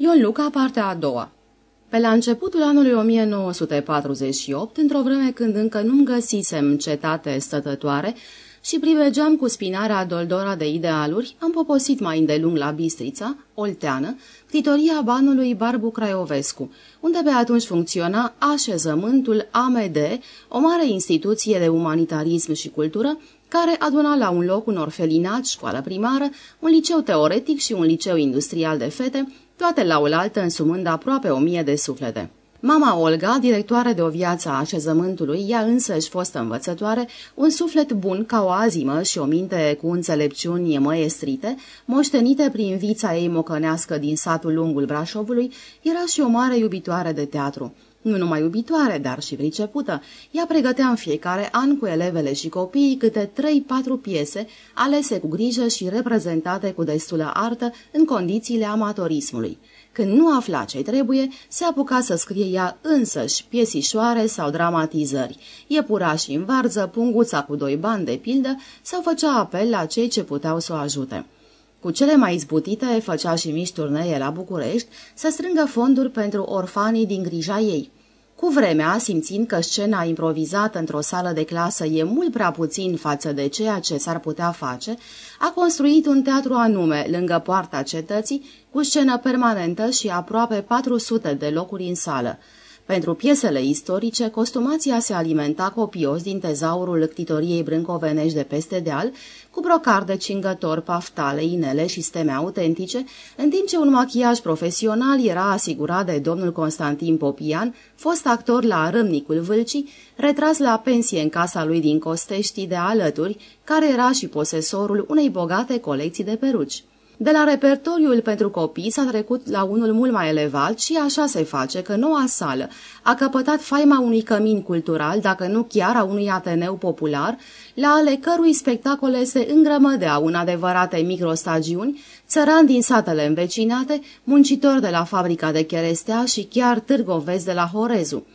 Ion Luca, partea a doua. Pe la începutul anului 1948, într-o vreme când încă nu-mi găsisem cetate stătătoare și privegeam cu spinarea doldora de idealuri, am poposit mai îndelung la Bistrița, Olteană, critoria banului Barbu Craiovescu, unde pe atunci funcționa așezământul AMD, o mare instituție de umanitarism și cultură, care aduna la un loc un orfelinat, școală primară, un liceu teoretic și un liceu industrial de fete, toate la oaltă însumând aproape o mie de suflete. Mama Olga, directoare de o viață a așezământului, ea însă își fost învățătoare, un suflet bun ca o azimă și o minte cu înțelepciuni măestrite, moștenite prin vița ei mocănească din satul lungul Brașovului, era și o mare iubitoare de teatru. Nu numai iubitoare, dar și pricepută. Ea pregătea în fiecare an cu elevele și copiii câte 3-4 piese, alese cu grijă și reprezentate cu destulă artă în condițiile amatorismului. Când nu afla ce trebuie, se apuca să scrie ea însăși piesișoare sau dramatizări. Iepurași în varză, punguța cu doi bani de pildă sau făcea apel la cei ce puteau să o ajute. Cu cele mai izbutite făcea și mici turnee la București să strângă fonduri pentru orfanii din grija ei. Cu vremea, simțind că scena improvizată într-o sală de clasă e mult prea puțin față de ceea ce s-ar putea face, a construit un teatru anume, lângă poarta cetății, cu scenă permanentă și aproape 400 de locuri în sală. Pentru piesele istorice, costumația se alimenta copios din tezaurul lăctitoriei brâncovenești de peste deal, cu brocarde cingători, paftale, inele și steme autentice, în timp ce un machiaj profesional era asigurat de domnul Constantin Popian, fost actor la Râmnicul Vâlcii, retras la pensie în casa lui din Costești de alături, care era și posesorul unei bogate colecții de peruci. De la repertoriul pentru copii s-a trecut la unul mult mai elevat și așa se face că noua sală a căpătat faima unui cămin cultural, dacă nu chiar a unui ateneu popular, la ale cărui spectacole se îngrămădea un adevărate microstagiuni, țărani din satele învecinate, muncitori de la fabrica de cherestea și chiar târgovezi de la Horezu.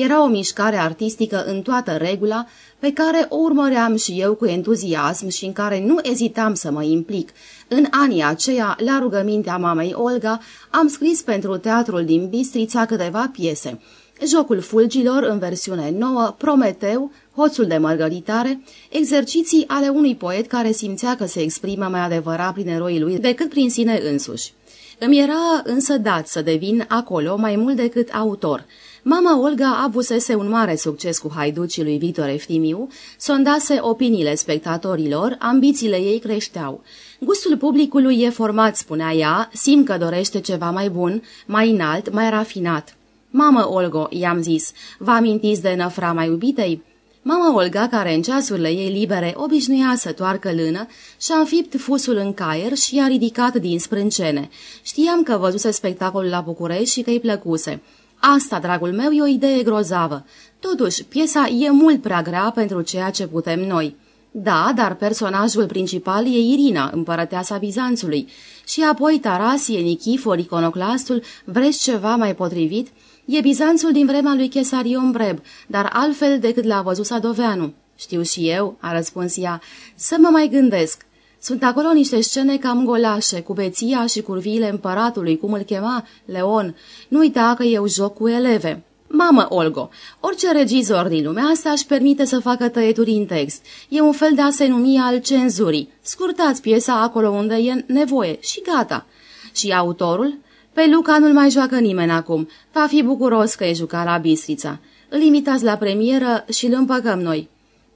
Era o mișcare artistică în toată regula, pe care o urmăream și eu cu entuziasm și în care nu ezitam să mă implic. În anii aceia, la rugămintea mamei Olga, am scris pentru teatrul din Bistrița câteva piese. Jocul fulgilor în versiune nouă, Prometeu, Hoțul de mărgăritare, exerciții ale unui poet care simțea că se exprimă mai adevărat prin eroii lui decât prin sine însuși. Îmi era însă dat să devin acolo mai mult decât autor – Mama Olga avusese un mare succes cu haiducii lui Vitor Eftimiu, sondase opiniile spectatorilor, ambițiile ei creșteau. Gustul publicului e format, spunea ea, simt că dorește ceva mai bun, mai înalt, mai rafinat. Mamă, Olgo, i-am zis, vă amintiți de năfra mai iubitei? Mama Olga, care în ceasurile ei libere obișnuia să toarcă lână, și-a înfipt fusul în caier și i-a ridicat din sprâncene. Știam că văzuse spectacolul la București și că îi plăcuse. Asta, dragul meu, e o idee grozavă. Totuși, piesa e mult prea grea pentru ceea ce putem noi. Da, dar personajul principal e Irina, împărăteasa Bizanțului. Și apoi Tarasie, Nichifor, iconoclastul, vreți ceva mai potrivit? E Bizanțul din vremea lui Chesarion Breb, dar altfel decât l-a văzut Sadoveanu. Știu și eu, a răspuns ea, să mă mai gândesc. Sunt acolo niște scene cam golașe, cu beția și curviile împăratului, cum îl chema, Leon. Nu uita că eu joc cu eleve. Mamă, Olgo, orice regizor din lumea asta își permite să facă tăieturi în text. E un fel de a se numi al cenzurii. Scurtați piesa acolo unde e nevoie și gata. Și autorul? Pe Luca nu-l mai joacă nimeni acum. Va fi bucuros că e jucat la Bistrița. Îl imitați la premieră și îl împăcăm noi.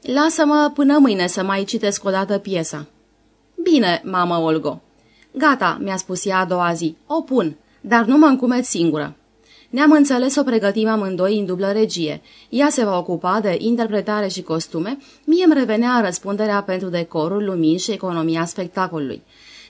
Lasă-mă până mâine să mai citesc o dată piesa. Bine, mamă Olgo. Gata, mi-a spus ea a doua zi. O pun, dar nu mă încumet singură. Ne-am înțeles o pregătim amândoi în dublă regie. Ea se va ocupa de interpretare și costume, mie îmi revenea răspunderea pentru decorul, lumini și economia spectacolului.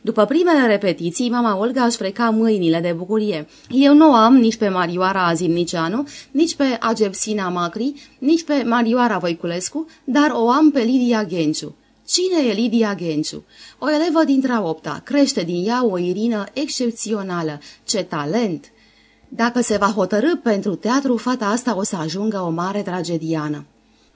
După primele repetiții, mama Olga își freca mâinile de bucurie. Eu nu am nici pe Marioara Azimnicianu, nici pe Agepsina Macri, nici pe Marioara Voiculescu, dar o am pe Lidia Genciu. Cine e Lidia Genciu? O elevă dintre a opta, crește din ea o irină excepțională. Ce talent! Dacă se va hotărâ pentru teatru, fata asta o să ajungă o mare tragediană.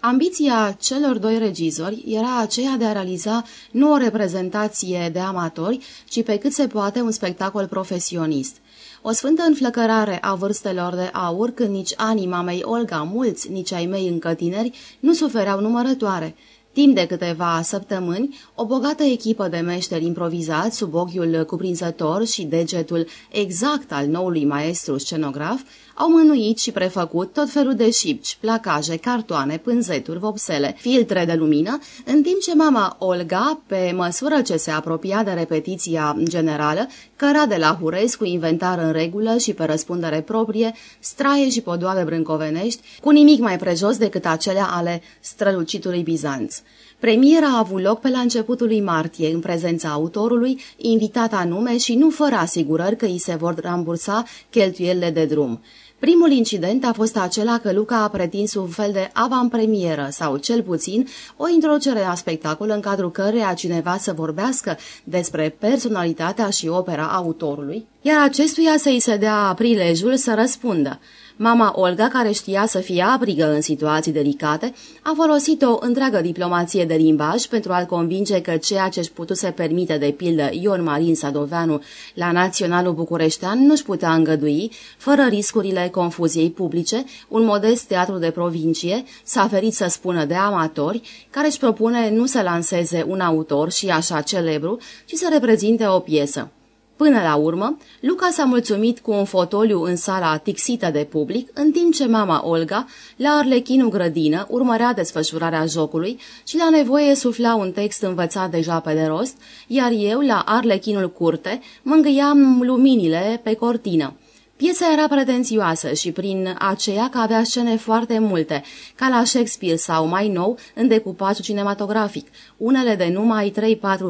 Ambiția celor doi regizori era aceea de a realiza nu o reprezentație de amatori, ci pe cât se poate un spectacol profesionist. O sfântă înflăcărare a vârstelor de aur, când nici anima mei Olga, mulți, nici ai mei încă tineri, nu sufereau numărătoare. Timp de câteva săptămâni, o bogată echipă de meșteri improvizați sub ochiul cuprinzător și degetul exact al noului maestru scenograf au mânuit și prefăcut tot felul de șipci, placaje, cartoane, pânzeturi, vopsele, filtre de lumină, în timp ce mama Olga, pe măsură ce se apropia de repetiția generală, căra de la Hurez cu inventar în regulă și pe răspundere proprie, straie și podoabe brâncovenești, cu nimic mai prejos decât acelea ale strălucitului Bizanț. Premiera a avut loc pe la începutul lui martie, în prezența autorului, invitat anume și nu fără asigurări că îi se vor rambursa cheltuielile de drum. Primul incident a fost acela că Luca a pretins un fel de avantpremieră sau, cel puțin, o introducere a spectacol în cadrul căreia cineva să vorbească despre personalitatea și opera autorului, iar acestuia să-i se dea prilejul să răspundă. Mama Olga, care știa să fie aprigă în situații delicate, a folosit o întreagă diplomație de limbaj pentru a-l convinge că ceea ce își putuse permite de pildă Ion Marin Sadoveanu la Naționalul Bucureștean nu-și putea îngădui, fără riscurile confuziei publice, un modest teatru de provincie, s-a ferit să spună de amatori, care își propune nu să lanseze un autor și așa celebru, ci să reprezinte o piesă. Până la urmă, Luca s-a mulțumit cu un fotoliu în sala tixită de public, în timp ce mama Olga, la Arlechinul Grădină, urmărea desfășurarea jocului și la nevoie sufla un text învățat deja pe de rost, iar eu, la Arlechinul Curte, mângâiam luminile pe cortină. Piesa era pretențioasă și prin aceea că avea scene foarte multe, ca la Shakespeare sau mai nou în decupajul cinematografic, unele de numai 3-4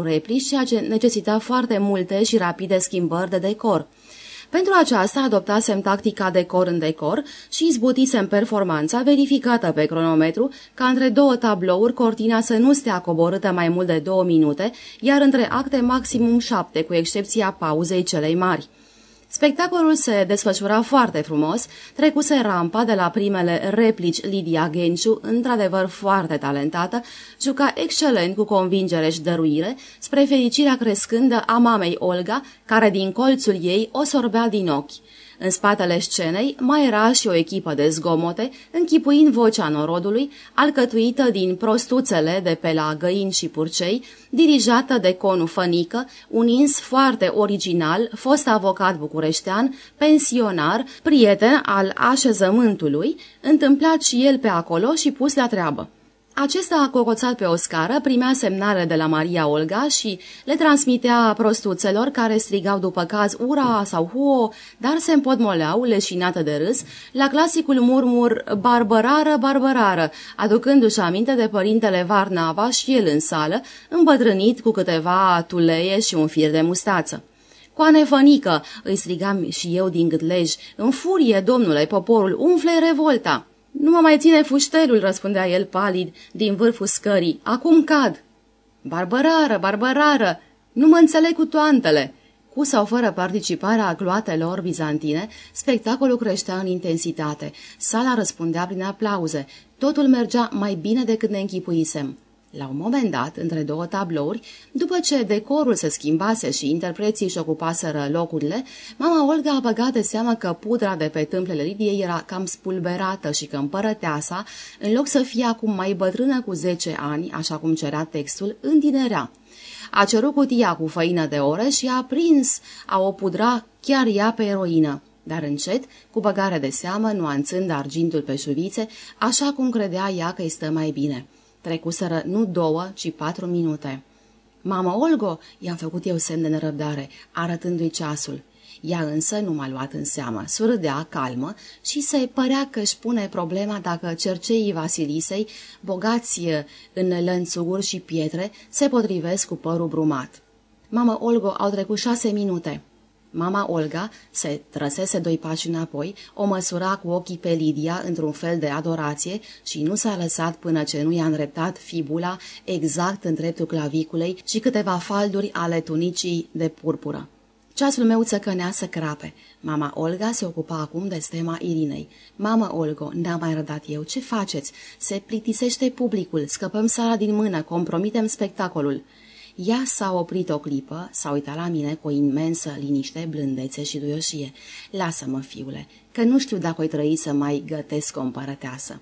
replici, ceea ce necesita foarte multe și rapide schimbări de decor. Pentru aceasta adoptasem tactica decor în decor și izbutisem performanța verificată pe cronometru ca între două tablouri cortina să nu stea coborâtă mai mult de două minute, iar între acte maximum șapte, cu excepția pauzei celei mari. Spectacolul se desfășura foarte frumos, trecuse rampa de la primele replici Lidia Genciu, într-adevăr foarte talentată, juca excelent cu convingere și dăruire, spre fericirea crescândă a mamei Olga, care din colțul ei o sorbea din ochi. În spatele scenei mai era și o echipă de zgomote, închipuind vocea norodului, alcătuită din prostuțele de pe la găini și purcei, dirijată de Conu Fănică, un ins foarte original, fost avocat bucureștean, pensionar, prieten al așezământului, întâmplat și el pe acolo și pus la treabă. Acesta a cocoțat pe o scară, primea semnale de la Maria Olga și le transmitea prostuțelor care strigau după caz ura! sau huo, dar se împodmoleau, leșinată de râs, la clasicul murmur barbărară, barbărară, aducându-și aminte de părintele Varnava și el în sală, îmbătrânit cu câteva tuleie și un fir de mustață. Coane fănică, îi strigam și eu din gâtlej, în furie, domnule, poporul, umfle revolta. Nu mă mai ține fuștelul, răspundea el palid din vârful scării. Acum cad. Barbărară, barbărară, nu mă înțeleg cu toantele. Cu sau fără participarea gloatelor bizantine, spectacolul creștea în intensitate. Sala răspundea prin aplauze. Totul mergea mai bine decât ne închipuisem. La un moment dat, între două tablouri, după ce decorul se schimbase și interpreții își ocupaseră locurile, mama Olga a băgat de seamă că pudra de pe tâmplele Lidiei era cam spulberată și că împărăteasa, în loc să fie acum mai bătrână cu 10 ani, așa cum cerea textul, întinerea. A cerut cutia cu făină de ore și a prins a o pudra chiar ea pe eroină dar încet, cu băgare de seamă, nuanțând argintul pe șuvițe, așa cum credea ea că îi stă mai bine. Trecuseră nu două, ci patru minute. Mama Olgo, i-am făcut eu semn de nerăbdare, arătându-i ceasul. Ea însă nu m-a luat în seamă, surâdea calmă și se părea că își pune problema dacă cerceii Vasilisei, bogați în lănțuguri și pietre, se potrivesc cu părul brumat. Mama Olgo, au trecut șase minute. Mama Olga se trăsese doi pași înapoi, o măsura cu ochii pe Lidia într-un fel de adorație și nu s-a lăsat până ce nu i-a îndreptat fibula exact în dreptul claviculei și câteva falduri ale tunicii de purpură. Ceasul meu țăcănea să crape. Mama Olga se ocupa acum de stema Irinei. Mamă, Olgo, n-am mai rădat eu, ce faceți? Se plictisește publicul, scăpăm sala din mână, compromitem spectacolul. Ea s-a oprit o clipă, s-a uitat la mine cu o imensă liniște, blândețe și duioșie. Lasă-mă, fiule, că nu știu dacă o trăi să mai gătesc o împărăteasă.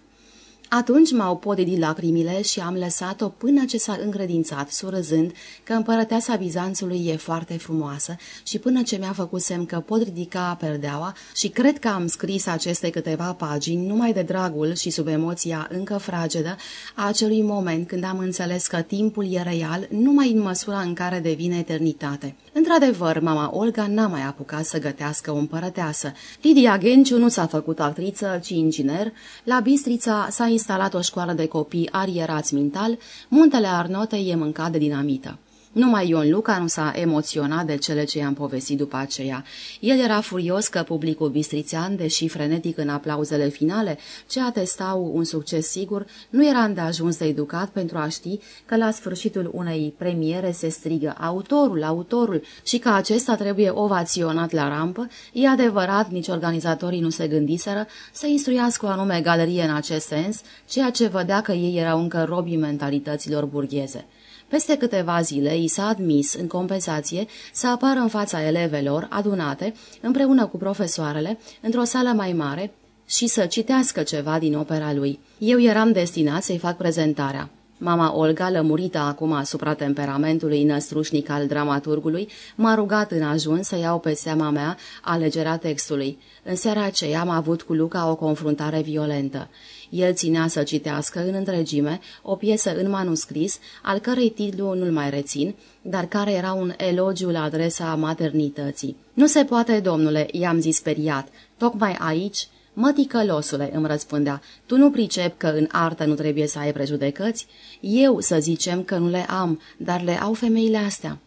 Atunci m-au podidit lacrimile și am lăsat-o până ce s-a încredințat, surâzând că împărăteasa Bizanțului e foarte frumoasă și până ce mi-a făcut semn că pot ridica perdeaua și cred că am scris aceste câteva pagini numai de dragul și sub emoția încă fragedă a acelui moment când am înțeles că timpul e real numai în măsura în care devine eternitate. Într-adevăr, mama Olga n-a mai apucat să gătească o împărăteasă. Lidia Genciu nu s-a făcut actriță, ci inginer. La Bistrița s-a instalat o școală de copii arierați mental, muntele Arnotei e mâncat de dinamită. Numai Ion Luca nu s-a emoționat de cele ce i-am povestit după aceea. El era furios că publicul bistrițean, deși frenetic în aplauzele finale, ce atestau un succes sigur, nu era îndeajuns de educat pentru a ști că la sfârșitul unei premiere se strigă autorul, autorul și că acesta trebuie ovaționat la rampă, e adevărat, nici organizatorii nu se gândiseră să instruiască o anume galerie în acest sens, ceea ce vădea că ei erau încă robii mentalităților burgheze. Peste câteva zile i s-a admis, în compensație, să apară în fața elevelor adunate, împreună cu profesoarele, într-o sală mai mare și să citească ceva din opera lui. Eu eram destinat să-i fac prezentarea. Mama Olga, lămurită acum asupra temperamentului năstrușnic al dramaturgului, m-a rugat în ajuns să iau pe seama mea alegerea textului. În seara aceea am avut cu Luca o confruntare violentă. El ținea să citească în întregime o piesă în manuscris, al cărei titlu nu-l mai rețin, dar care era un elogiu la adresa maternității. Nu se poate, domnule, i-am zis speriat, tocmai aici Măticălosule, îmi răspundea, tu nu pricep că în artă nu trebuie să ai prejudecăți? Eu, să zicem că nu le am, dar le au femeile astea.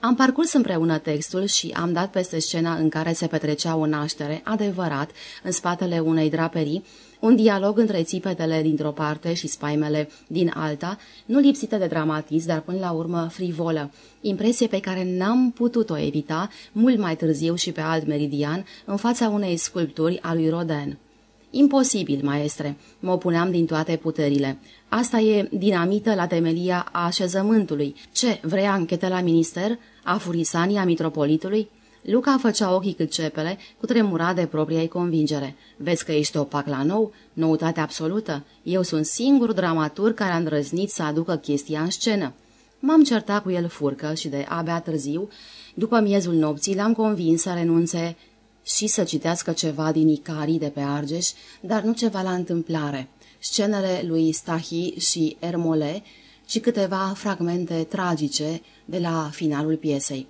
Am parcurs împreună textul și am dat peste scena în care se petrecea o naștere, adevărat, în spatele unei draperii, un dialog între țipetele dintr-o parte și spaimele din alta, nu lipsită de dramatism, dar până la urmă frivolă, impresie pe care n-am putut-o evita mult mai târziu și pe alt meridian, în fața unei sculpturi a lui Rodin. Imposibil, maestre, mă opuneam din toate puterile. Asta e dinamită la temelia așezământului. Ce, vrea anchetă la minister? A furisania mitropolitului? Luca făcea ochii cât cepele, cu tremura de propria convingere. Vezi că ești opac la nou? Noutate absolută? Eu sunt singur dramaturg care a îndrăznit să aducă chestia în scenă. M-am certat cu el furcă și de abia târziu, după miezul nopții, l-am convins să renunțe și să citească ceva din Icarii de pe Argeș, dar nu ceva la întâmplare. Scenele lui Stahi și Ermole și câteva fragmente tragice de la finalul piesei.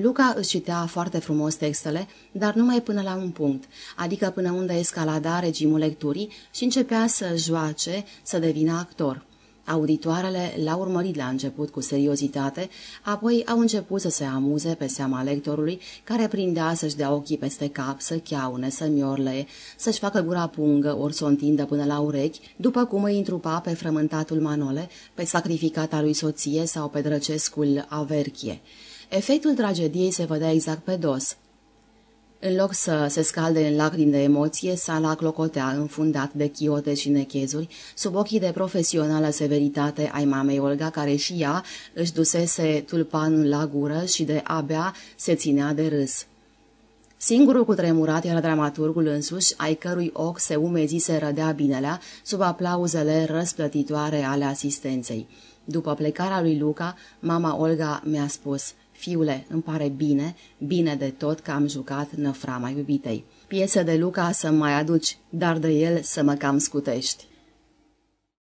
Luca își citea foarte frumos textele, dar numai până la un punct, adică până unde escalada regimul lecturii și începea să joace, să devină actor. Auditoarele l-au urmărit la început cu seriozitate, apoi au început să se amuze pe seama lectorului, care prindea să-și dea ochii peste cap, să chiaune, să miorle, să-și facă gura pungă, ori să o întindă până la urechi, după cum îi întrupa pe frământatul Manole, pe sacrificata lui soție sau pe drăcescul Averchie. Efectul tragediei se vedea exact pe dos. În loc să se scalde în lacrimi de emoție, sala clocotea înfundat de chiote și nechezuri, sub ochii de profesională severitate ai mamei Olga, care și ea își dusese tulpanul la gură și de abia se ținea de râs. Singurul cu tremurat era dramaturgul însuși, ai cărui ochi se umezise rădea binelea sub aplauzele răsplătitoare ale asistenței. După plecarea lui Luca, mama Olga mi-a spus – Fiule, îmi pare bine, bine de tot că am jucat năframa iubitei. Piese de Luca să mai aduci, dar de el să mă cam scutești.